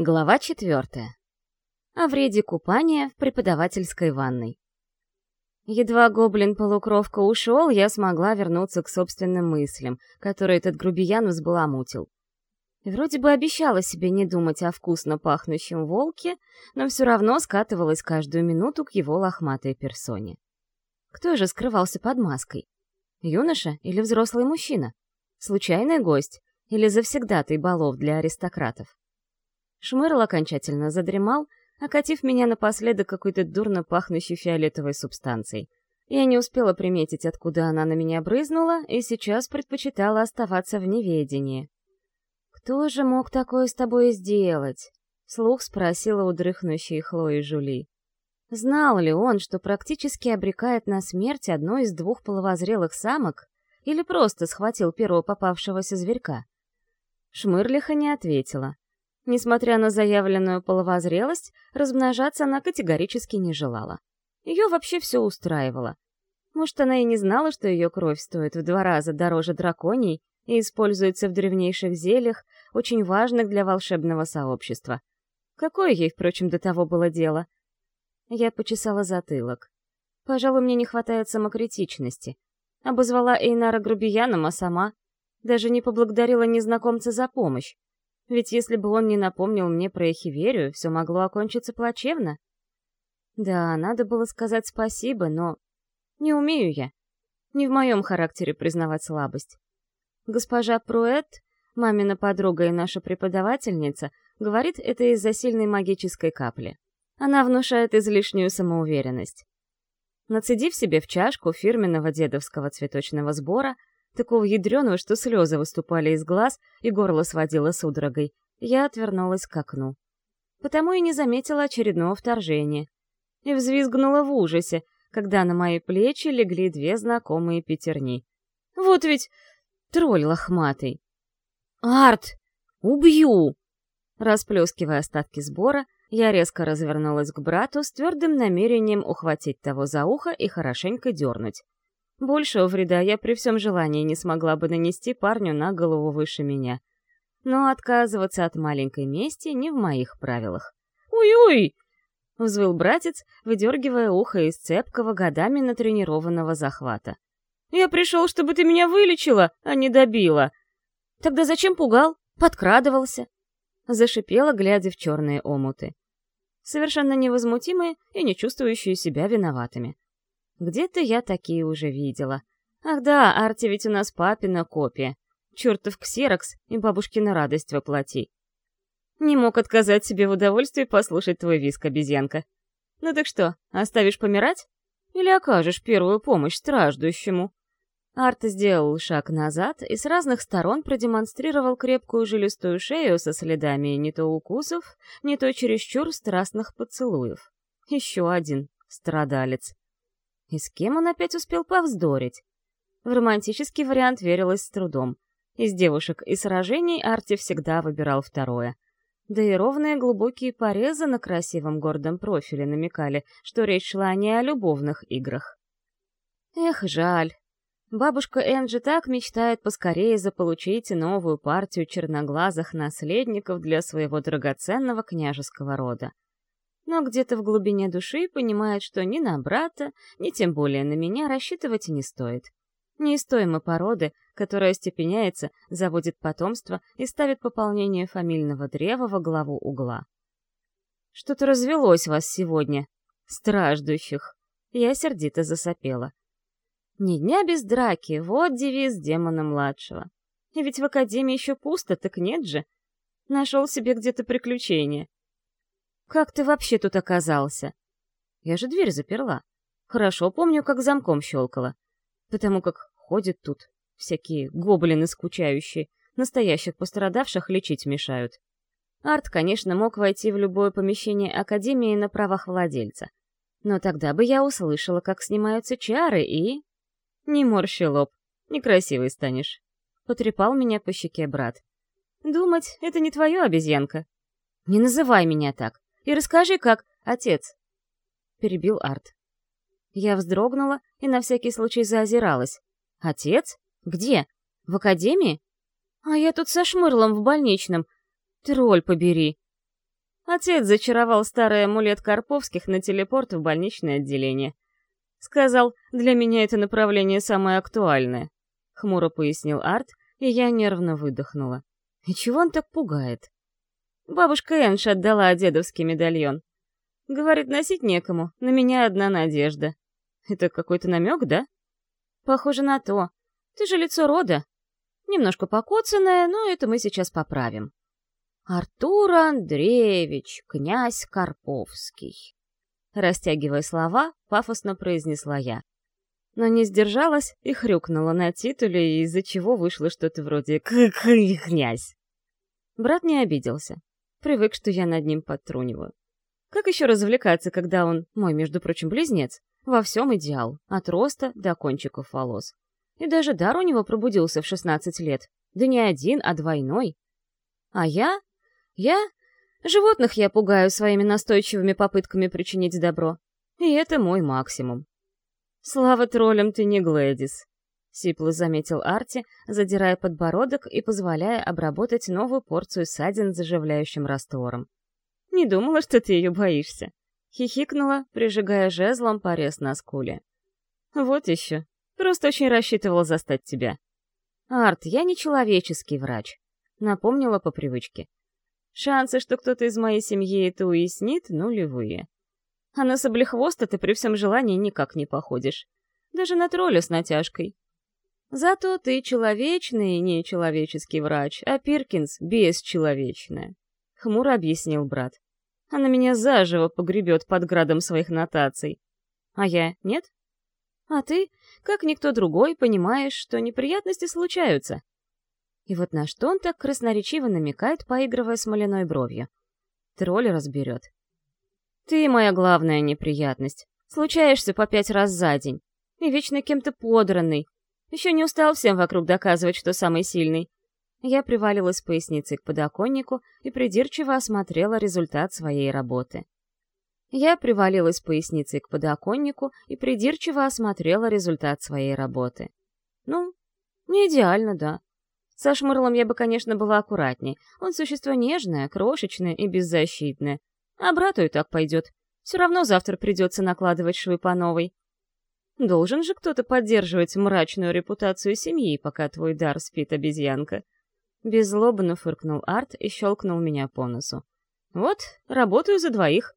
Глава четвертая. О вреде купания в преподавательской ванной. Едва гоблин-полукровка ушел, я смогла вернуться к собственным мыслям, которые этот грубиян взбаламутил. Вроде бы обещала себе не думать о вкусно пахнущем волке, но все равно скатывалась каждую минуту к его лохматой персоне. Кто же скрывался под маской? Юноша или взрослый мужчина? Случайный гость или завсегдатый балов для аристократов? Шмырл окончательно задремал, окатив меня напоследок какой-то дурно пахнущей фиолетовой субстанцией. Я не успела приметить, откуда она на меня брызнула, и сейчас предпочитала оставаться в неведении. «Кто же мог такое с тобой сделать?» — слух спросила у дрыхнущей Хлои Жули. Знал ли он, что практически обрекает на смерть одной из двух половозрелых самок, или просто схватил первого попавшегося зверька? Шмырлиха не ответила. Несмотря на заявленную половозрелость, размножаться она категорически не желала. Ее вообще все устраивало. Может, она и не знала, что ее кровь стоит в два раза дороже драконий и используется в древнейших зельях, очень важных для волшебного сообщества. Какое ей, впрочем, до того было дело? Я почесала затылок. Пожалуй, мне не хватает самокритичности. Обозвала Эйнара грубияном, а сама даже не поблагодарила незнакомца за помощь. Ведь если бы он не напомнил мне про Эхиверию, все могло окончиться плачевно. Да, надо было сказать спасибо, но... Не умею я. Не в моем характере признавать слабость. Госпожа Пруэт, мамина подруга и наша преподавательница, говорит, это из-за сильной магической капли. Она внушает излишнюю самоуверенность. Нацедив себе в чашку фирменного дедовского цветочного сбора, такого ядреного, что слезы выступали из глаз и горло сводило судорогой, я отвернулась к окну. Потому и не заметила очередного вторжения. И взвизгнула в ужасе, когда на мои плечи легли две знакомые пятерни. Вот ведь тролль лохматый. «Арт! Убью!» Расплескивая остатки сбора, я резко развернулась к брату с твердым намерением ухватить того за ухо и хорошенько дернуть. Большего вреда я при всем желании не смогла бы нанести парню на голову выше меня. Но отказываться от маленькой мести не в моих правилах. «Уй-уй!» — взвыл братец, выдергивая ухо из цепкого, годами натренированного захвата. «Я пришел, чтобы ты меня вылечила, а не добила!» «Тогда зачем пугал? Подкрадывался?» Зашипела, глядя в черные омуты. Совершенно невозмутимые и не чувствующие себя виноватыми. Где-то я такие уже видела. Ах да, Арти ведь у нас папина копия. Чертов ксерокс и бабушкина радость воплоти. Не мог отказать себе в удовольствии послушать твой виск, обезьянка. Ну так что, оставишь помирать? Или окажешь первую помощь страждущему?» Арт сделал шаг назад и с разных сторон продемонстрировал крепкую жилистую шею со следами не то укусов, не то чересчур страстных поцелуев. Еще один страдалец. И с кем он опять успел повздорить? В романтический вариант верилось с трудом. Из девушек и сражений Арти всегда выбирал второе. Да и ровные глубокие порезы на красивом гордом профиле намекали, что речь шла не о любовных играх. Эх, жаль. Бабушка Энджи так мечтает поскорее заполучить новую партию черноглазых наследников для своего драгоценного княжеского рода но где-то в глубине души понимает, что ни на брата, ни тем более на меня рассчитывать не стоит. Не породы, которая степеняется, заводит потомство и ставит пополнение фамильного древа во главу угла. «Что-то развелось вас сегодня, страждущих!» Я сердито засопела. «Ни дня без драки, вот девиз демона-младшего. И ведь в академии еще пусто, так нет же. Нашел себе где-то приключения. «Как ты вообще тут оказался?» «Я же дверь заперла. Хорошо помню, как замком щелкала. Потому как ходят тут всякие гоблины скучающие, настоящих пострадавших лечить мешают. Арт, конечно, мог войти в любое помещение Академии на правах владельца. Но тогда бы я услышала, как снимаются чары, и... Не морщи лоб, некрасивый станешь. Потрепал меня по щеке брат. Думать, это не твое, обезьянка. Не называй меня так. И расскажи, как отец!» Перебил Арт. Я вздрогнула и на всякий случай заозиралась. «Отец? Где? В академии? А я тут со Шмырлом в больничном. Тролль побери!» Отец зачаровал старый амулет Карповских на телепорт в больничное отделение. Сказал, для меня это направление самое актуальное. Хмуро пояснил Арт, и я нервно выдохнула. И чего он так пугает? Бабушка Энш отдала дедовский медальон. Говорит, носить некому, на меня одна надежда. Это какой-то намек, да? Похоже на то. Ты же лицо рода. Немножко покоцанное, но это мы сейчас поправим. Артур Андреевич, князь Карповский. Растягивая слова, пафосно произнесла я. Но не сдержалась и хрюкнула на титуле, из-за чего вышло что-то вроде «князь». Брат не обиделся. Привык, что я над ним подтруниваю. Как еще развлекаться, когда он, мой, между прочим, близнец, во всем идеал, от роста до кончиков волос. И даже дар у него пробудился в 16 лет. Да не один, а двойной. А я? Я? Животных я пугаю своими настойчивыми попытками причинить добро. И это мой максимум. «Слава троллям, ты не Глэдис», — сипло заметил Арти, задирая подбородок и позволяя обработать новую порцию ссадин заживляющим раствором. «Не думала, что ты ее боишься», — хихикнула, прижигая жезлом порез на скуле. «Вот еще. Просто очень рассчитывал застать тебя». «Арт, я не человеческий врач», — напомнила по привычке. «Шансы, что кто-то из моей семьи это уяснит, нулевые. А на соблехвоста ты при всем желании никак не походишь. Даже на тролля с натяжкой. Зато ты человечный, не человеческий врач, а Пиркинс — бесчеловечная. Хмуро объяснил брат. Она меня заживо погребет под градом своих нотаций. А я — нет? А ты, как никто другой, понимаешь, что неприятности случаются. И вот на что он так красноречиво намекает, поигрывая смоляной бровью. Тролль разберет. Ты моя главная неприятность. Случаешься по пять раз за день. И вечно кем-то подранный. Еще не устал всем вокруг доказывать, что самый сильный. Я привалилась поясницей к подоконнику и придирчиво осмотрела результат своей работы. Я привалилась поясницей к подоконнику и придирчиво осмотрела результат своей работы. Ну, не идеально, да. Со Шмырлом я бы, конечно, была аккуратней. Он существо нежное, крошечное и беззащитное. А брату и так пойдет. Все равно завтра придется накладывать швы по новой. Должен же кто-то поддерживать мрачную репутацию семьи, пока твой дар спит, обезьянка. Беззлобно фыркнул Арт и щелкнул меня по носу. Вот, работаю за двоих.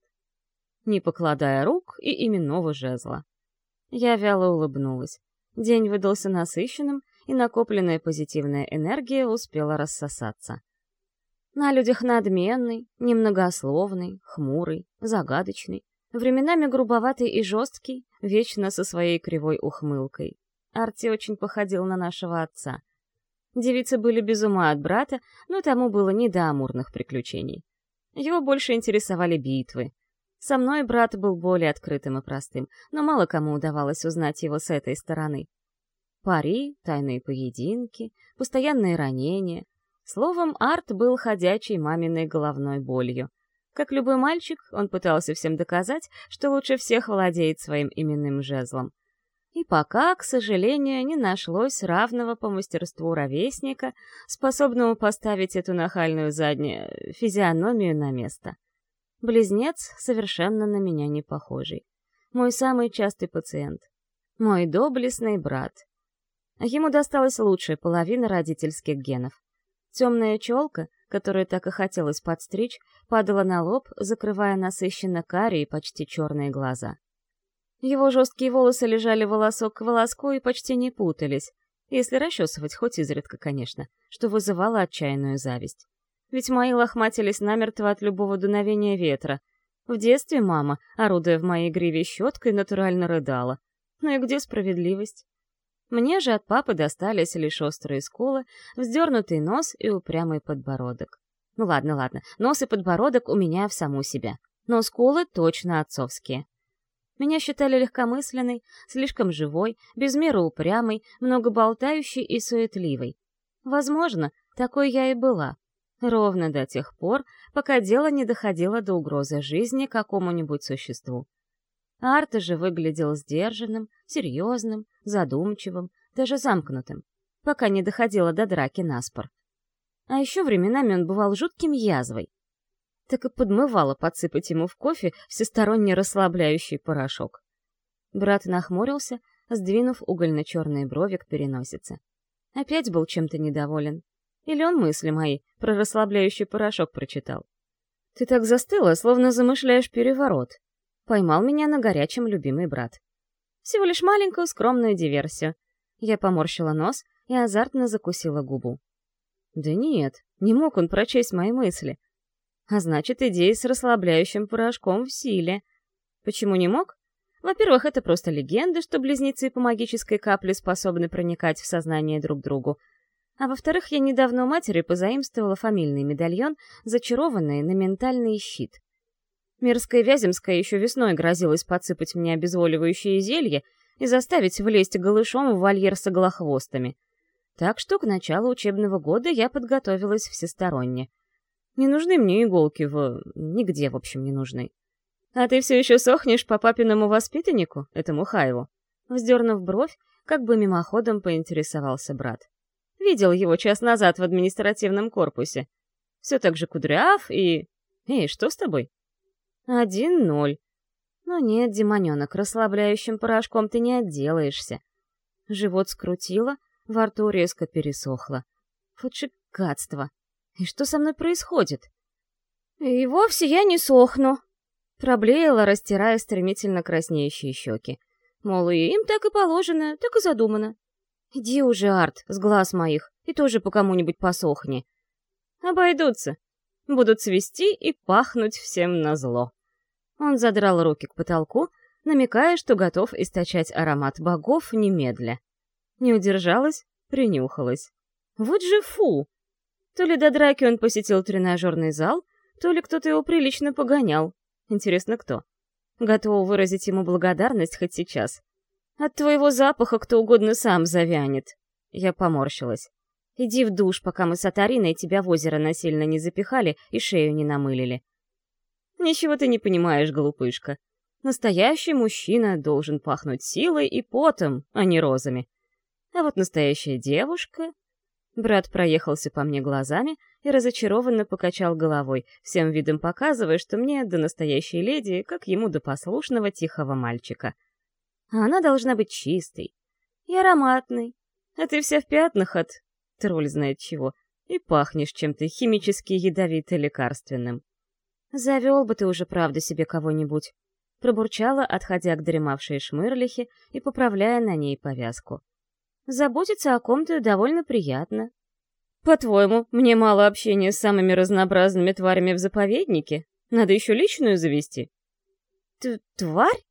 Не покладая рук и именного жезла. Я вяло улыбнулась. День выдался насыщенным, и накопленная позитивная энергия успела рассосаться. На людях надменный, немногословный, хмурый, загадочный, временами грубоватый и жесткий, вечно со своей кривой ухмылкой. Арти очень походил на нашего отца. Девицы были без ума от брата, но тому было не до амурных приключений. Его больше интересовали битвы. Со мной брат был более открытым и простым, но мало кому удавалось узнать его с этой стороны. Пари, тайные поединки, постоянные ранения. Словом, Арт был ходячей маминой головной болью. Как любой мальчик, он пытался всем доказать, что лучше всех владеет своим именным жезлом. И пока, к сожалению, не нашлось равного по мастерству ровесника, способного поставить эту нахальную заднюю физиономию на место. Близнец совершенно на меня не похожий. Мой самый частый пациент. Мой доблестный брат. Ему досталась лучшая половина родительских генов. Темная челка, которую так и хотелось подстричь, падала на лоб, закрывая насыщенно карие почти черные глаза. Его жесткие волосы лежали волосок к волоску и почти не путались, если расчесывать хоть изредка, конечно, что вызывало отчаянную зависть. Ведь мои лохматились намертво от любого дуновения ветра. В детстве мама, орудуя в моей гриве щеткой, натурально рыдала. Ну и где справедливость? Мне же от папы достались лишь острые скулы, вздернутый нос и упрямый подбородок. Ну ладно, ладно, нос и подбородок у меня в саму себя. Но скулы точно отцовские. Меня считали легкомысленной, слишком живой, без меры упрямой, многоболтающей и суетливой. Возможно, такой я и была. Ровно до тех пор, пока дело не доходило до угрозы жизни какому-нибудь существу. Арта же выглядел сдержанным, серьезным, задумчивым, даже замкнутым, пока не доходило до драки наспор. А еще временами он бывал жутким язвой. так и подмывало подсыпать ему в кофе всесторонне расслабляющий порошок. Брат нахмурился, сдвинув угольно-черные брови к переносице. Опять был чем-то недоволен. Или он мысли мои про расслабляющий порошок прочитал. «Ты так застыла, словно замышляешь переворот», — поймал меня на горячем любимый брат. Всего лишь маленькую скромную диверсию. Я поморщила нос и азартно закусила губу. Да нет, не мог он прочесть мои мысли. А значит, идея с расслабляющим порошком в силе. Почему не мог? Во-первых, это просто легенда, что близнецы по магической капле способны проникать в сознание друг другу. А во-вторых, я недавно у матери позаимствовала фамильный медальон, зачарованный на ментальный щит. Мирская Вяземская еще весной грозилась подсыпать мне обезволивающее зелье и заставить влезть голышом в вольер с оглохвостами. Так что к началу учебного года я подготовилась всесторонне. Не нужны мне иголки в... нигде, в общем, не нужны. А ты все еще сохнешь по папиному воспитаннику, этому Хайлу? Вздернув бровь, как бы мимоходом поинтересовался брат. Видел его час назад в административном корпусе. Все так же кудряв и... Эй, что с тобой? Один ноль. Но нет, демоненок, расслабляющим порошком ты не отделаешься. Живот скрутило, во рту резко пересохло. Вот же гадство. И что со мной происходит? И вовсе я не сохну. Проблеяла, растирая стремительно краснеющие щеки. Мол, и им так и положено, так и задумано. Иди уже, Арт, с глаз моих, и тоже по кому-нибудь посохни. Обойдутся будут цвести и пахнуть всем назло. Он задрал руки к потолку, намекая, что готов источать аромат богов немедля. Не удержалась, принюхалась. Вот же фу! То ли до драки он посетил тренажерный зал, то ли кто-то его прилично погонял. Интересно, кто? Готова выразить ему благодарность хоть сейчас. От твоего запаха кто угодно сам завянет. Я поморщилась. Иди в душ, пока мы с Атариной тебя в озеро насильно не запихали и шею не намылили. Ничего ты не понимаешь, глупышка. Настоящий мужчина должен пахнуть силой и потом, а не розами. А вот настоящая девушка... Брат проехался по мне глазами и разочарованно покачал головой, всем видом показывая, что мне до настоящей леди, как ему до послушного тихого мальчика. А она должна быть чистой и ароматной, а ты вся в пятнах от тролль знает чего, и пахнешь чем-то химически ядовито-лекарственным. Завел бы ты уже, правда, себе кого-нибудь. Пробурчала, отходя к дремавшей шмырлихе и поправляя на ней повязку. Заботиться о ком-то довольно приятно. По-твоему, мне мало общения с самыми разнообразными тварями в заповеднике? Надо еще личную завести? Т Тварь?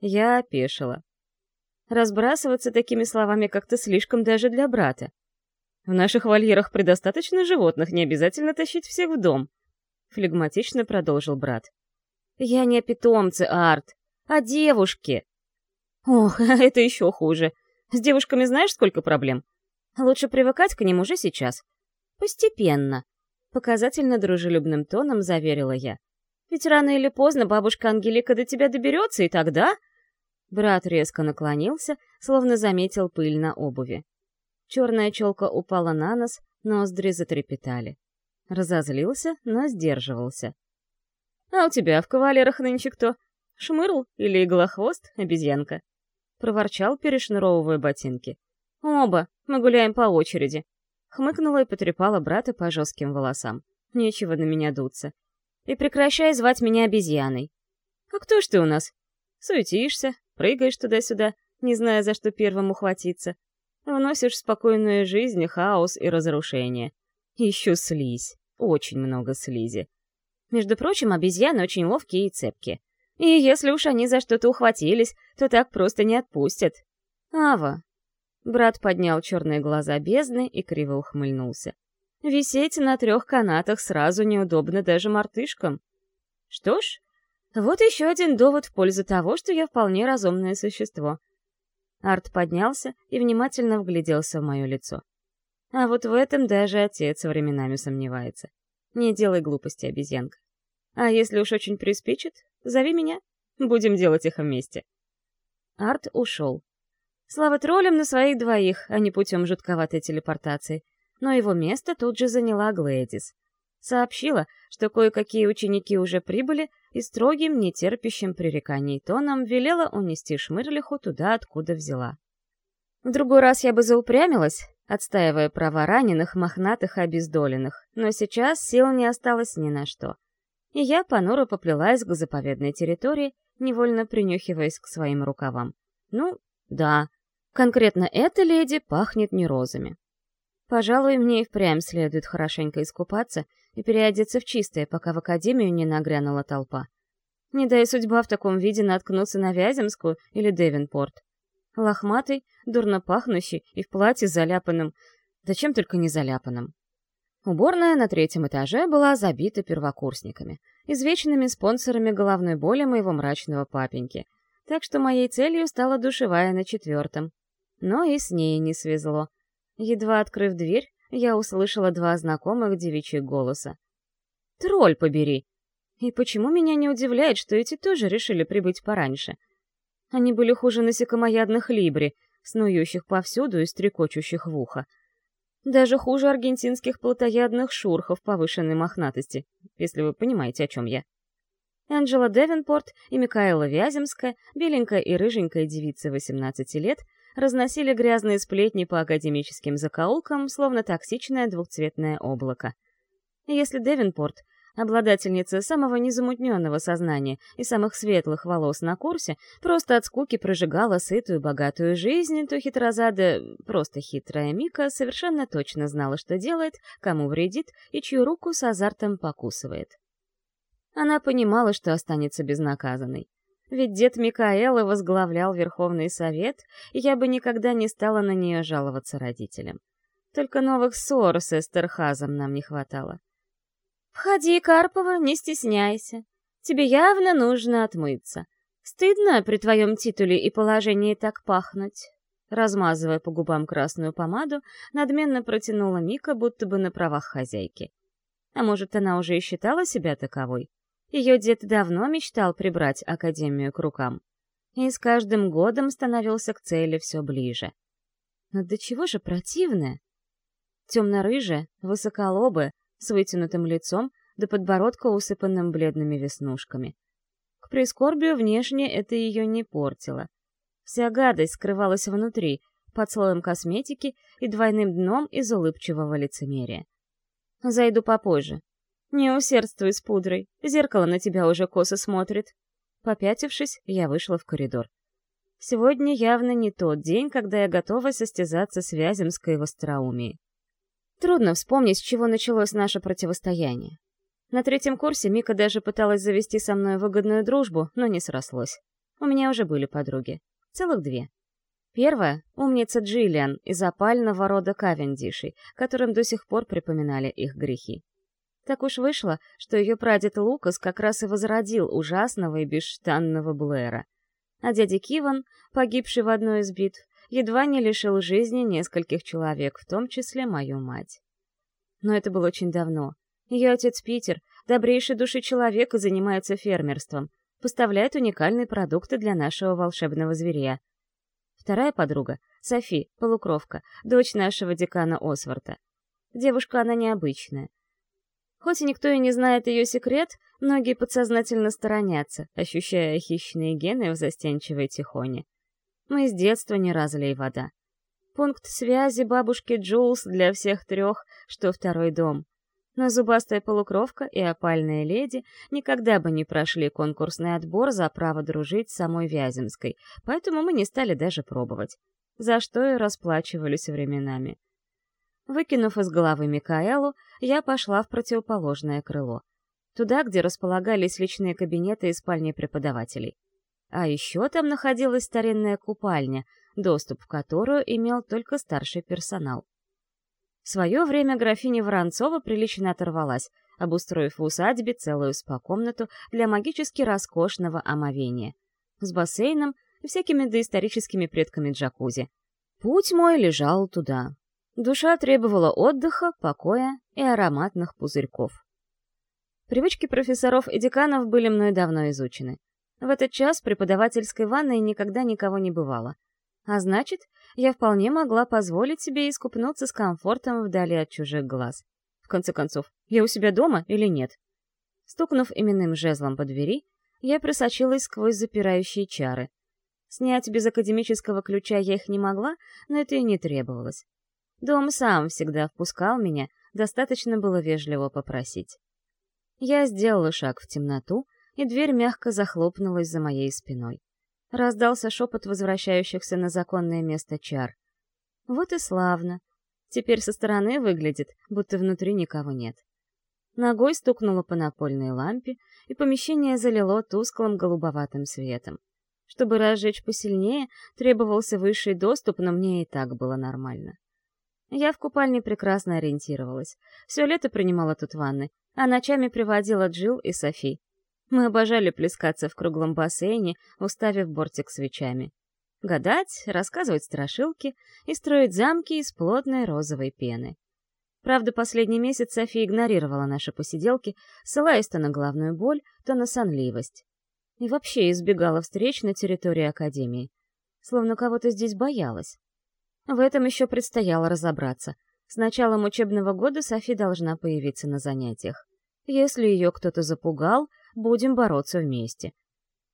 Я опешила. Разбрасываться такими словами как-то слишком даже для брата. В наших вольерах предостаточно животных, не обязательно тащить всех в дом. Флегматично продолжил брат. Я не о питомце, Арт, а девушке. Ох, это еще хуже. С девушками знаешь, сколько проблем? Лучше привыкать к ним уже сейчас. Постепенно. Показательно дружелюбным тоном заверила я. Ведь рано или поздно бабушка Ангелика до тебя доберется, и тогда... Брат резко наклонился, словно заметил пыль на обуви. Черная челка упала на нос, ноздри затрепетали. Разозлился, но сдерживался. «А у тебя в кавалерах нынче кто? Шмырл или иглохвост, обезьянка?» Проворчал, перешнуровывая ботинки. «Оба, мы гуляем по очереди». Хмыкнула и потрепала брата по жестким волосам. Нечего на меня дуться. И прекращай звать меня обезьяной. «А кто ж ты у нас?» Суетишься, прыгаешь туда-сюда, не зная, за что первым ухватиться. Вносишь спокойную жизнь хаос и разрушение. Еще слизь. Очень много слизи. Между прочим, обезьяны очень ловкие и цепкие. И если уж они за что-то ухватились, то так просто не отпустят. Ава. Брат поднял черные глаза бездны и криво ухмыльнулся. Висеть на трех канатах сразу неудобно даже мартышкам. Что ж, вот еще один довод в пользу того, что я вполне разумное существо — Арт поднялся и внимательно вгляделся в мое лицо. А вот в этом даже отец временами сомневается. Не делай глупости, обезьянка. А если уж очень приспичит, зови меня. Будем делать их вместе. Арт ушел. Слава троллям на своих двоих, а не путем жутковатой телепортации. Но его место тут же заняла Глэдис. Сообщила, что кое-какие ученики уже прибыли, и строгим, нетерпящим пререканий тоном велела унести Шмырлиху туда, откуда взяла. В другой раз я бы заупрямилась, отстаивая права раненых, мохнатых и обездоленных, но сейчас сил не осталось ни на что. И я понуро поплелась к заповедной территории, невольно принюхиваясь к своим рукавам. Ну, да, конкретно эта леди пахнет не розами. Пожалуй, мне и впрямь следует хорошенько искупаться и переодеться в чистое, пока в академию не нагрянула толпа. Не дай судьба в таком виде наткнуться на Вяземскую или Девинпорт. Лохматый, дурно пахнущий и в платье заляпанным, да чем только не заляпанным. Уборная на третьем этаже была забита первокурсниками, извечными спонсорами головной боли моего мрачного папеньки, так что моей целью стала душевая на четвертом. Но и с ней не свезло. Едва открыв дверь, я услышала два знакомых девичьих голоса. «Тролль побери!» И почему меня не удивляет, что эти тоже решили прибыть пораньше — они были хуже насекомоядных либри, снующих повсюду и стрекочущих в ухо. Даже хуже аргентинских плотоядных шурхов повышенной мохнатости, если вы понимаете, о чем я. Анджела Девенпорт и Микаэла Вяземская, беленькая и рыженькая девица 18 лет, разносили грязные сплетни по академическим закоулкам, словно токсичное двухцветное облако. Если Девенпорт Обладательница самого незамутненного сознания и самых светлых волос на курсе просто от скуки прожигала сытую богатую жизнь, то хитрозада, просто хитрая Мика, совершенно точно знала, что делает, кому вредит и чью руку с азартом покусывает. Она понимала, что останется безнаказанной. Ведь дед Микаэла возглавлял Верховный Совет, и я бы никогда не стала на нее жаловаться родителям. Только новых ссор с Эстерхазом нам не хватало. «Входи, Карпова, не стесняйся. Тебе явно нужно отмыться. Стыдно при твоем титуле и положении так пахнуть». Размазывая по губам красную помаду, надменно протянула Мика, будто бы на правах хозяйки. А может, она уже и считала себя таковой? Ее дед давно мечтал прибрать Академию к рукам. И с каждым годом становился к цели все ближе. Но до чего же противное? Темно-рыжая, высоколобая, с вытянутым лицом, до подбородка усыпанным бледными веснушками. К прискорбию внешне это ее не портило. Вся гадость скрывалась внутри, под слоем косметики и двойным дном из улыбчивого лицемерия. «Зайду попозже. Не усердствуй с пудрой, зеркало на тебя уже косо смотрит». Попятившись, я вышла в коридор. Сегодня явно не тот день, когда я готова состязаться с Вяземской в остроумии. Трудно вспомнить, с чего началось наше противостояние. На третьем курсе Мика даже пыталась завести со мной выгодную дружбу, но не срослось. У меня уже были подруги. Целых две. Первая — умница Джиллиан из опального рода Кавендишей, которым до сих пор припоминали их грехи. Так уж вышло, что ее прадед Лукас как раз и возродил ужасного и бесштанного Блэра. А дядя Киван, погибший в одной из битв, едва не лишил жизни нескольких человек, в том числе мою мать. Но это было очень давно. Ее отец Питер, добрейший души человек и занимается фермерством, поставляет уникальные продукты для нашего волшебного зверя. Вторая подруга — Софи, полукровка, дочь нашего декана Осворта. Девушка она необычная. Хоть и никто и не знает ее секрет, многие подсознательно сторонятся, ощущая хищные гены в застенчивой тихоне. Мы с детства не разлей вода. Пункт связи бабушки Джулс для всех трех, что второй дом. Но зубастая полукровка и опальная леди никогда бы не прошли конкурсный отбор за право дружить с самой Вяземской, поэтому мы не стали даже пробовать. За что и расплачивались временами. Выкинув из головы Микаэлу, я пошла в противоположное крыло. Туда, где располагались личные кабинеты и спальни преподавателей. А еще там находилась старинная купальня, доступ в которую имел только старший персонал. В свое время графиня Воронцова прилично оторвалась, обустроив в усадьбе целую спа-комнату для магически роскошного омовения, с бассейном и всякими доисторическими предками джакузи. Путь мой лежал туда. Душа требовала отдыха, покоя и ароматных пузырьков. Привычки профессоров и деканов были мной давно изучены. В этот час преподавательской ванной никогда никого не бывало. А значит, я вполне могла позволить себе искупнуться с комфортом вдали от чужих глаз. В конце концов, я у себя дома или нет? Стукнув именным жезлом по двери, я просочилась сквозь запирающие чары. Снять без академического ключа я их не могла, но это и не требовалось. Дом сам всегда впускал меня, достаточно было вежливо попросить. Я сделала шаг в темноту, и дверь мягко захлопнулась за моей спиной. Раздался шепот возвращающихся на законное место чар. Вот и славно. Теперь со стороны выглядит, будто внутри никого нет. Ногой стукнула по напольной лампе, и помещение залило тусклым голубоватым светом. Чтобы разжечь посильнее, требовался высший доступ, но мне и так было нормально. Я в купальне прекрасно ориентировалась. Все лето принимала тут ванны, а ночами приводила Джил и Софи. Мы обожали плескаться в круглом бассейне, уставив бортик свечами. Гадать, рассказывать страшилки и строить замки из плотной розовой пены. Правда, последний месяц София игнорировала наши посиделки, ссылаясь то на главную боль, то на сонливость. И вообще избегала встреч на территории Академии. Словно кого-то здесь боялась. В этом еще предстояло разобраться. С началом учебного года Софи должна появиться на занятиях. Если ее кто-то запугал, будем бороться вместе.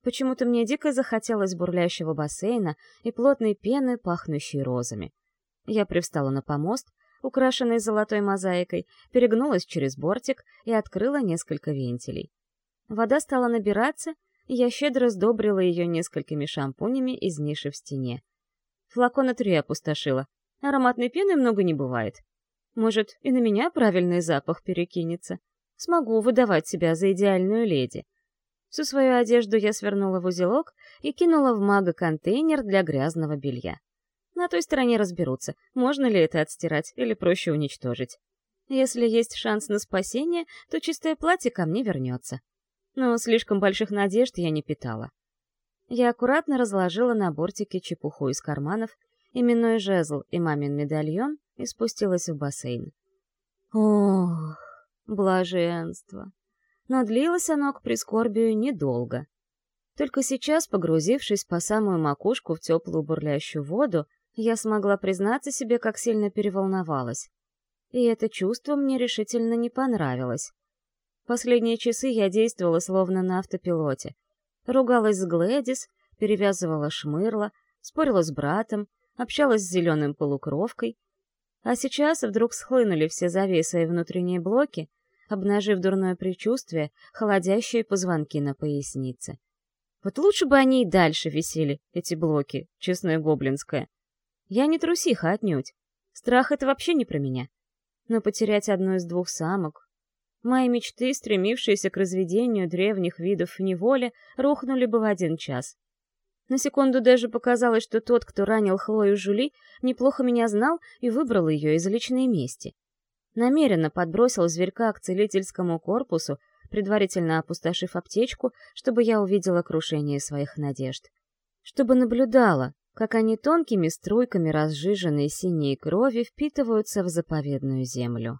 Почему-то мне дико захотелось бурлящего бассейна и плотной пены, пахнущей розами. Я привстала на помост, украшенной золотой мозаикой, перегнулась через бортик и открыла несколько вентилей. Вода стала набираться, и я щедро сдобрила ее несколькими шампунями из ниши в стене. Флакона три опустошила. Ароматной пены много не бывает. Может, и на меня правильный запах перекинется. Смогу выдавать себя за идеальную леди. Всю свою одежду я свернула в узелок и кинула в мага-контейнер для грязного белья. На той стороне разберутся, можно ли это отстирать или проще уничтожить. Если есть шанс на спасение, то чистое платье ко мне вернется. Но слишком больших надежд я не питала. Я аккуратно разложила на бортике чепуху из карманов, именной жезл и мамин медальон и спустилась в бассейн. Ох, блаженство! Но длилось оно к прискорбию недолго. Только сейчас, погрузившись по самую макушку в теплую бурлящую воду, я смогла признаться себе, как сильно переволновалась. И это чувство мне решительно не понравилось. Последние часы я действовала словно на автопилоте. Ругалась с Глэдис, перевязывала шмырла, спорила с братом, общалась с зеленым полукровкой. А сейчас вдруг схлынули все завесы и внутренние блоки, обнажив дурное предчувствие, холодящие позвонки на пояснице. Вот лучше бы они и дальше висели, эти блоки, честное гоблинское. Я не трусиха отнюдь. Страх — это вообще не про меня. Но потерять одну из двух самок... Мои мечты, стремившиеся к разведению древних видов в неволе, рухнули бы в один час. На секунду даже показалось, что тот, кто ранил Хлою Жули, неплохо меня знал и выбрал ее из личной мести. Намеренно подбросил зверька к целительскому корпусу, предварительно опустошив аптечку, чтобы я увидела крушение своих надежд. Чтобы наблюдала, как они тонкими струйками разжиженной синей крови впитываются в заповедную землю.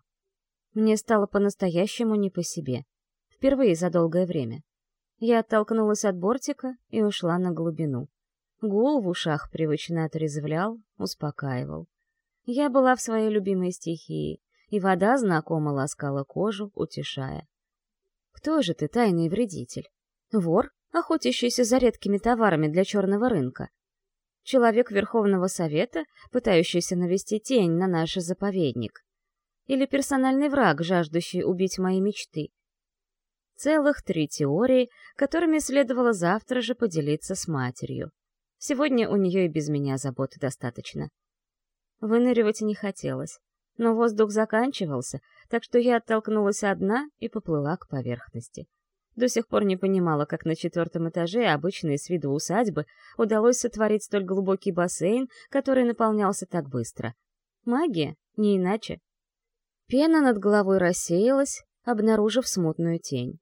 Мне стало по-настоящему не по себе. Впервые за долгое время. Я оттолкнулась от бортика и ушла на глубину. Гул в ушах привычно отрезвлял, успокаивал. Я была в своей любимой стихии, и вода знакомо ласкала кожу, утешая. «Кто же ты, тайный вредитель? Вор, охотящийся за редкими товарами для черного рынка? Человек Верховного Совета, пытающийся навести тень на наш заповедник? Или персональный враг, жаждущий убить мои мечты? Целых три теории, которыми следовало завтра же поделиться с матерью. Сегодня у нее и без меня заботы достаточно. Выныривать не хотелось, но воздух заканчивался, так что я оттолкнулась одна и поплыла к поверхности. До сих пор не понимала, как на четвертом этаже обычной с виду усадьбы удалось сотворить столь глубокий бассейн, который наполнялся так быстро. Магия, не иначе. Пена над головой рассеялась, обнаружив смутную тень.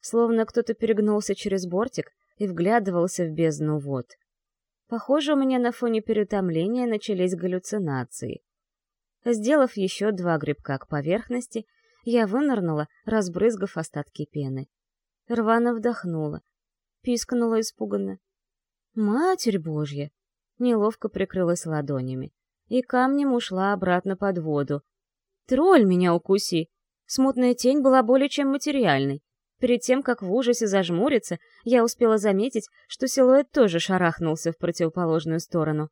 Словно кто-то перегнулся через бортик и вглядывался в бездну вод. Похоже, у меня на фоне переутомления начались галлюцинации. Сделав еще два грибка к поверхности, я вынырнула, разбрызгав остатки пены. Рвано вдохнула. Пискнула испуганно. «Матерь Божья!» Неловко прикрылась ладонями. И камнем ушла обратно под воду. «Тролль меня укуси! Смутная тень была более чем материальной. Перед тем, как в ужасе зажмуриться, я успела заметить, что силуэт тоже шарахнулся в противоположную сторону.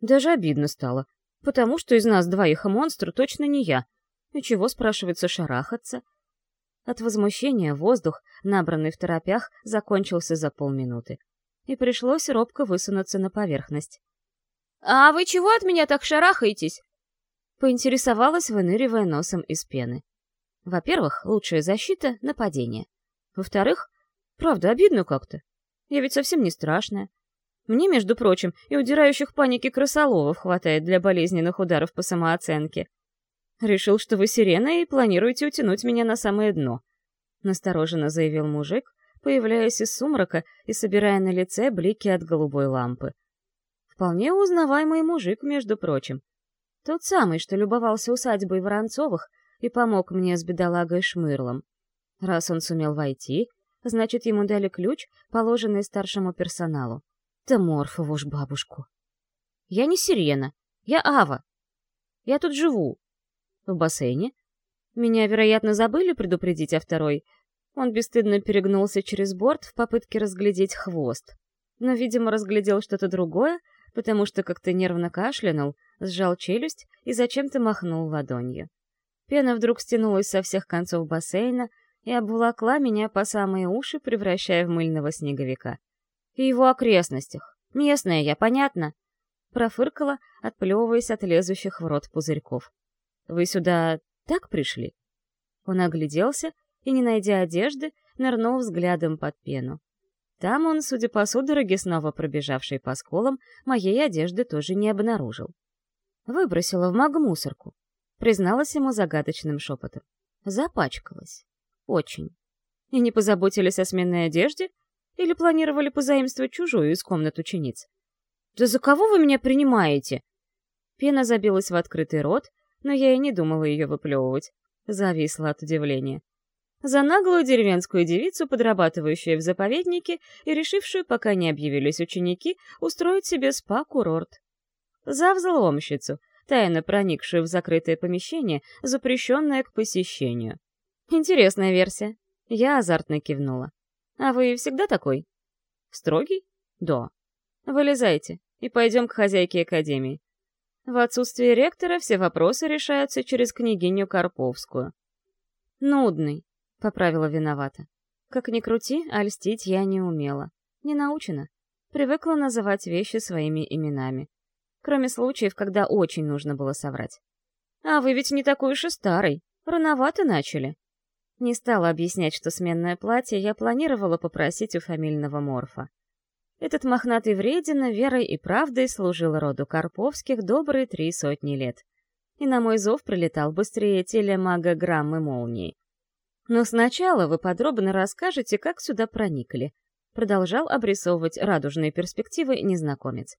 Даже обидно стало, потому что из нас двоих монстр точно не я. И чего, спрашивается, шарахаться? От возмущения воздух, набранный в торопях, закончился за полминуты. И пришлось робко высунуться на поверхность. «А вы чего от меня так шарахаетесь?» Поинтересовалась, выныривая носом из пены. Во-первых, лучшая защита — нападение. Во-вторых, правда, обидно как-то. Я ведь совсем не страшная. Мне, между прочим, и удирающих паники крысоловов хватает для болезненных ударов по самооценке. Решил, что вы сирена и планируете утянуть меня на самое дно. Настороженно заявил мужик, появляясь из сумрака и собирая на лице блики от голубой лампы. Вполне узнаваемый мужик, между прочим. Тот самый, что любовался усадьбой Воронцовых и помог мне с бедолагой Шмырлом. Раз он сумел войти, значит, ему дали ключ, положенный старшему персоналу. Да морфову ж бабушку. Я не сирена, я Ава. Я тут живу. В бассейне. Меня, вероятно, забыли предупредить о второй. Он бесстыдно перегнулся через борт в попытке разглядеть хвост. Но, видимо, разглядел что-то другое, потому что как-то нервно кашлянул, сжал челюсть и зачем-то махнул ладонью. Пена вдруг стянулась со всех концов бассейна и обволокла меня по самые уши, превращая в мыльного снеговика. И его окрестностях. Местная я, понятно? Профыркала, отплевываясь от лезущих в рот пузырьков. Вы сюда так пришли?» Он огляделся и, не найдя одежды, нырнул взглядом под пену. Там он, судя по судороге, снова пробежавшей по сколам, моей одежды тоже не обнаружил. Выбросила в магмусорку, призналась ему загадочным шепотом. Запачкалась. Очень. И не позаботились о сменной одежде? Или планировали позаимствовать чужую из комнат учениц? «Да за кого вы меня принимаете?» Пена забилась в открытый рот, но я и не думала ее выплевывать. Зависла от удивления. За наглую деревенскую девицу, подрабатывающую в заповеднике и решившую, пока не объявились ученики, устроить себе спа-курорт. За взломщицу, тайно проникшую в закрытое помещение, запрещенное к посещению. Интересная версия. Я азартно кивнула. А вы всегда такой? Строгий? Да. Вылезайте и пойдем к хозяйке академии. В отсутствие ректора все вопросы решаются через княгиню Карповскую. «Нудный», — поправила виновата. Как ни крути, а льстить я не умела. Не научена. Привыкла называть вещи своими именами. Кроме случаев, когда очень нужно было соврать. «А вы ведь не такой уж и старый. Рановато начали». Не стала объяснять, что сменное платье я планировала попросить у фамильного морфа. Этот мохнатый вредина верой и правдой служил роду Карповских добрые три сотни лет. И на мой зов прилетал быстрее телемага граммы молнии. Но сначала вы подробно расскажете, как сюда проникли. Продолжал обрисовывать радужные перспективы незнакомец.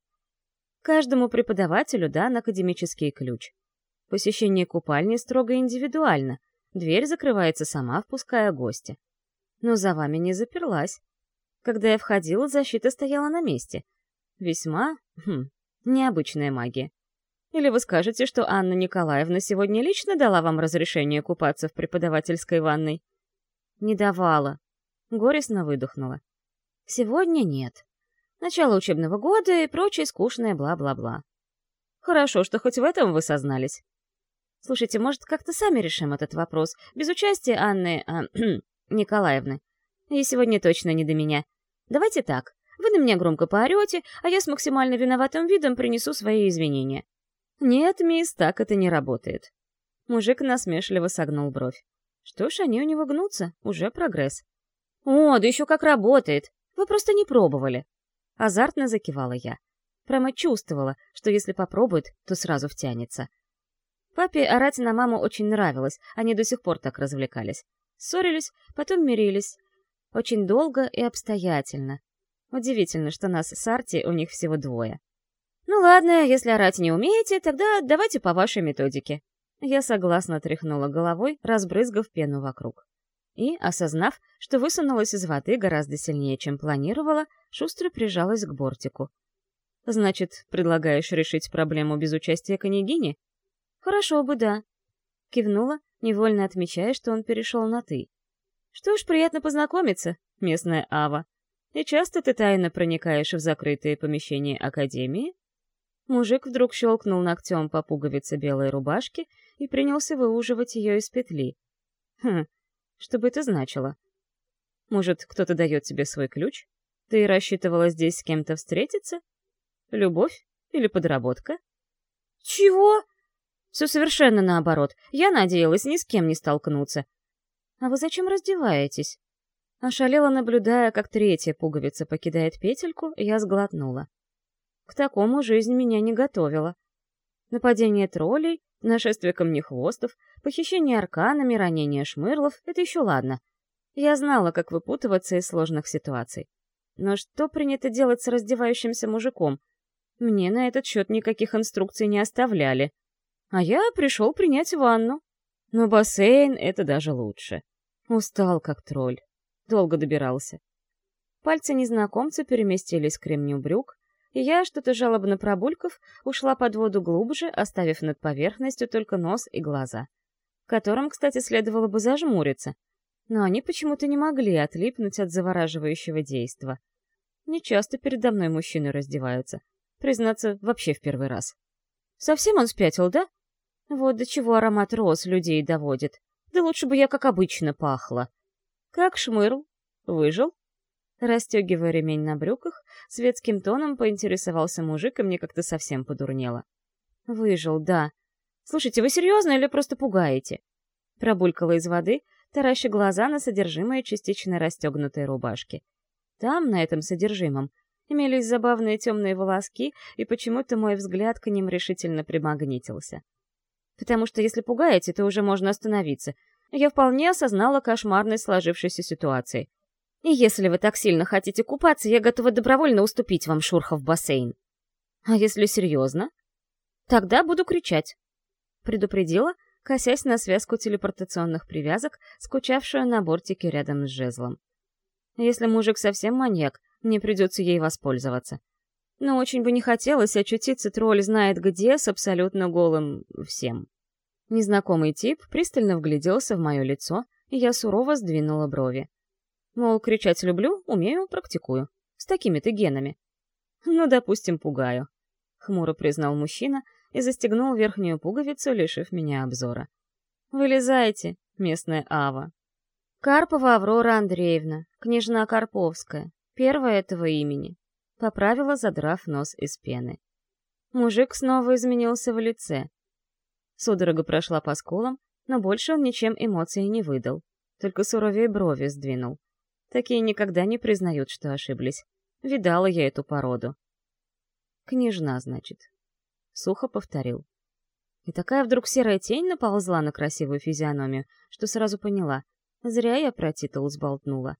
Каждому преподавателю дан академический ключ. Посещение купальни строго индивидуально. Дверь закрывается сама, впуская гостя. Но за вами не заперлась. Когда я входила, защита стояла на месте. Весьма, хм, необычная магия. Или вы скажете, что Анна Николаевна сегодня лично дала вам разрешение купаться в преподавательской ванной? Не давала. Горестно выдохнула. Сегодня нет. Начало учебного года и прочее скучное бла-бла-бла. Хорошо, что хоть в этом вы сознались. Слушайте, может, как-то сами решим этот вопрос, без участия Анны а, Николаевны. Ей сегодня точно не до меня. Давайте так. Вы на меня громко поорете, а я с максимально виноватым видом принесу свои извинения. Нет, мисс, так это не работает. Мужик насмешливо согнул бровь. Что ж, они у него гнутся, уже прогресс. О, да еще как работает. Вы просто не пробовали. Азартно закивала я. Прямо чувствовала, что если попробует, то сразу втянется. Папе орать на маму очень нравилось, они до сих пор так развлекались. Ссорились, потом мирились, очень долго и обстоятельно. Удивительно, что нас с Арти у них всего двое. «Ну ладно, если орать не умеете, тогда давайте по вашей методике». Я согласно тряхнула головой, разбрызгав пену вокруг. И, осознав, что высунулась из воды гораздо сильнее, чем планировала, шустро прижалась к бортику. «Значит, предлагаешь решить проблему без участия княгини?» «Хорошо бы, да». Кивнула, невольно отмечая, что он перешел на «ты». «Что ж, приятно познакомиться, местная Ава. И часто ты тайно проникаешь в закрытые помещения Академии?» Мужик вдруг щелкнул ногтем по пуговице белой рубашки и принялся выуживать ее из петли. «Хм, что бы это значило? Может, кто-то дает тебе свой ключ? Ты рассчитывала здесь с кем-то встретиться? Любовь или подработка?» «Чего?» «Все совершенно наоборот. Я надеялась ни с кем не столкнуться. А вы зачем раздеваетесь?» Ошалела, наблюдая, как третья пуговица покидает петельку, я сглотнула. К такому жизнь меня не готовила. Нападение троллей, нашествие камнехвостов, похищение арканами, ранение шмырлов — это еще ладно. Я знала, как выпутываться из сложных ситуаций. Но что принято делать с раздевающимся мужиком? Мне на этот счет никаких инструкций не оставляли. А я пришел принять ванну. Но бассейн — это даже лучше. Устал, как тролль. Долго добирался. Пальцы незнакомца переместились к ремню брюк, и я, что-то жалобно пробульков, ушла под воду глубже, оставив над поверхностью только нос и глаза, которым, кстати, следовало бы зажмуриться, но они почему-то не могли отлипнуть от завораживающего действа. Нечасто передо мной мужчины раздеваются. Признаться, вообще в первый раз. Совсем он спятил, да? Вот до чего аромат роз людей доводит. Да лучше бы я как обычно пахла. Как шмырл? Выжил? Растегивая ремень на брюках, светским тоном поинтересовался мужик, и мне как-то совсем подурнело. «Выжил, да. Слушайте, вы серьезно или просто пугаете?» Пробулькала из воды, тараща глаза на содержимое частично расстегнутой рубашки. Там, на этом содержимом, имелись забавные темные волоски, и почему-то мой взгляд к ним решительно примагнитился. Потому что если пугаете, то уже можно остановиться. Я вполне осознала кошмарность сложившейся ситуации. И если вы так сильно хотите купаться, я готова добровольно уступить вам шурха в бассейн. А если серьезно? Тогда буду кричать. Предупредила, косясь на связку телепортационных привязок, скучавшую на бортике рядом с жезлом. Если мужик совсем маньяк, мне придется ей воспользоваться. Но очень бы не хотелось очутиться тролль знает где с абсолютно голым всем. Незнакомый тип пристально вгляделся в мое лицо, и я сурово сдвинула брови. Мол, кричать люблю, умею, практикую. С такими-то генами. Ну, допустим, пугаю. Хмуро признал мужчина и застегнул верхнюю пуговицу, лишив меня обзора. «Вылезайте, местная Ава». Карпова Аврора Андреевна, княжна Карповская, первая этого имени. Поправила, задрав нос из пены. Мужик снова изменился в лице. Судорога прошла по скулам, но больше он ничем эмоций не выдал, только суровее брови сдвинул. Такие никогда не признают, что ошиблись. Видала я эту породу. Княжна, значит. Сухо повторил. И такая вдруг серая тень наползла на красивую физиономию, что сразу поняла. Зря я про титул сболтнула.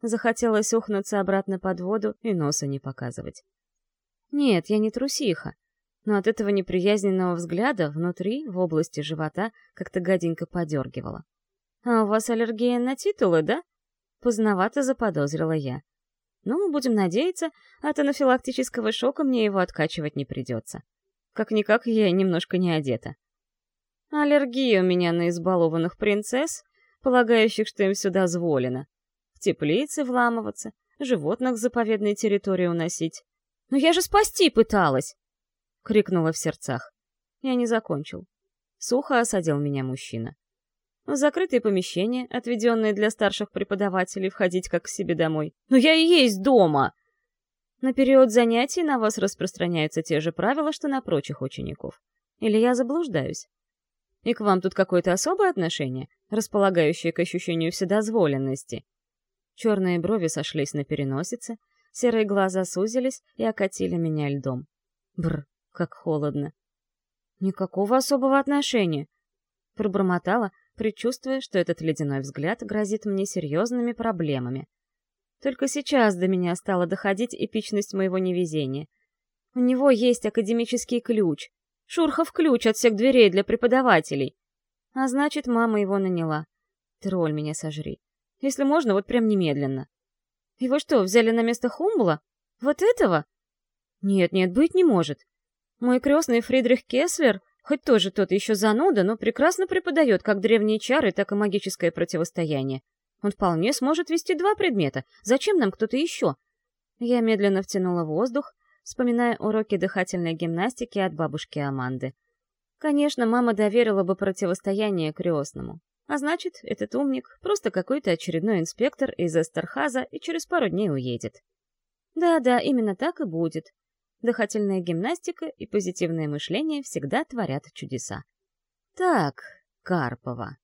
Захотелось ухнуться обратно под воду и носа не показывать. Нет, я не трусиха. Но от этого неприязненного взгляда внутри, в области живота, как-то гаденько подергивало. «А у вас аллергия на титулы, да?» Поздновато заподозрила я. Ну, будем надеяться, от анафилактического шока мне его откачивать не придется. Как-никак я немножко не одета. Аллергия у меня на избалованных принцесс, полагающих, что им сюда дозволено. В теплицы вламываться, животных с заповедной территории уносить. «Но я же спасти пыталась!» — крикнула в сердцах. Я не закончил. Сухо осадил меня мужчина. В закрытые помещения, отведенные для старших преподавателей, входить как к себе домой. Но я и есть дома! На период занятий на вас распространяются те же правила, что на прочих учеников. Или я заблуждаюсь? И к вам тут какое-то особое отношение, располагающее к ощущению вседозволенности? Черные брови сошлись на переносице, серые глаза сузились и окатили меня льдом. Бр, как холодно. Никакого особого отношения. Пробормотала, предчувствуя, что этот ледяной взгляд грозит мне серьезными проблемами. Только сейчас до меня стала доходить эпичность моего невезения. У него есть академический ключ. Шурхов ключ от всех дверей для преподавателей. А значит, мама его наняла. Тролль меня сожри. Если можно, вот прям немедленно. Его что, взяли на место Хумбла? Вот этого? Нет, нет, быть не может. Мой крестный Фридрих Кеслер Хоть тоже тот еще зануда, но прекрасно преподает как древние чары, так и магическое противостояние. Он вполне сможет вести два предмета. Зачем нам кто-то еще? Я медленно втянула воздух, вспоминая уроки дыхательной гимнастики от бабушки Аманды. Конечно, мама доверила бы противостояние крестному. А значит, этот умник — просто какой-то очередной инспектор из Эстерхаза и через пару дней уедет. Да-да, именно так и будет. Дыхательная гимнастика и позитивное мышление всегда творят чудеса. Так, Карпова.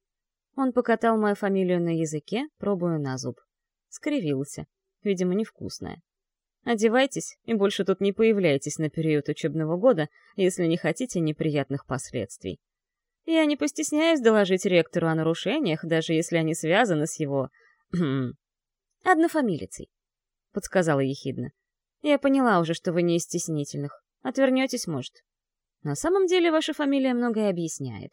Он покатал мою фамилию на языке, пробуя на зуб. Скривился. Видимо, невкусная. Одевайтесь и больше тут не появляйтесь на период учебного года, если не хотите неприятных последствий. Я не постесняюсь доложить ректору о нарушениях, даже если они связаны с его... однофамилицей, — подсказала ехидно. Я поняла уже, что вы не из стеснительных. Отвернетесь, может. На самом деле ваша фамилия многое объясняет.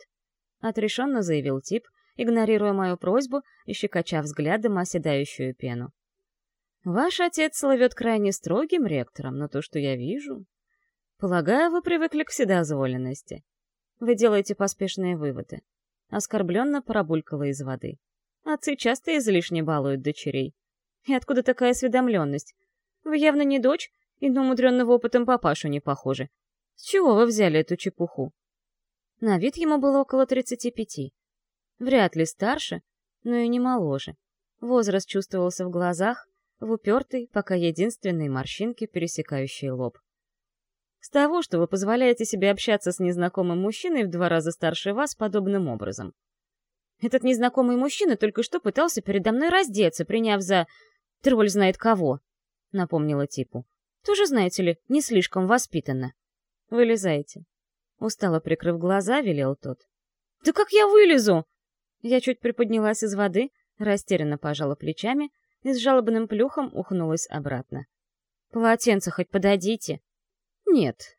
Отрешенно заявил тип, игнорируя мою просьбу и щекоча взглядом оседающую пену. Ваш отец слывет крайне строгим ректором, но то, что я вижу... Полагаю, вы привыкли к вседозволенности. Вы делаете поспешные выводы. Оскорбленно пробулькала из воды. Отцы часто излишне балуют дочерей. И откуда такая осведомленность? Вы явно не дочь, и на умудренного опытом папашу не похожи. С чего вы взяли эту чепуху? На вид ему было около тридцати пяти. Вряд ли старше, но и не моложе. Возраст чувствовался в глазах, в упертой, пока единственной морщинке, пересекающей лоб. С того, что вы позволяете себе общаться с незнакомым мужчиной в два раза старше вас подобным образом. Этот незнакомый мужчина только что пытался передо мной раздеться, приняв за... Тролль знает кого, — напомнила типу. Тоже, знаете ли, не слишком воспитанно. Вылезайте. Устало прикрыв глаза, велел тот. «Да как я вылезу?» Я чуть приподнялась из воды, растерянно пожала плечами и с жалобным плюхом ухнулась обратно. «Полотенце хоть подадите!» «Нет.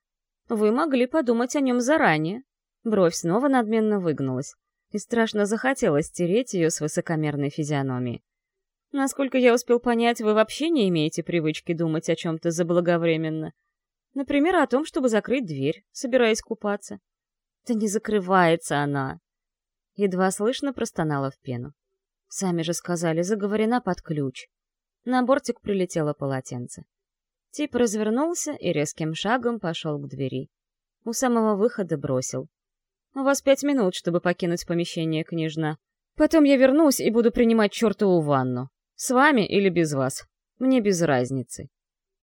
Вы могли подумать о нем заранее». Бровь снова надменно выгнулась, и страшно захотелось стереть ее с высокомерной физиономии. Насколько я успел понять, вы вообще не имеете привычки думать о чем-то заблаговременно. Например, о том, чтобы закрыть дверь, собираясь купаться. Да не закрывается она. Едва слышно простонала в пену. Сами же сказали, заговорена под ключ. На бортик прилетело полотенце. Тип развернулся и резким шагом пошел к двери. У самого выхода бросил. «У вас пять минут, чтобы покинуть помещение, княжна. Потом я вернусь и буду принимать чертову ванну. С вами или без вас. Мне без разницы».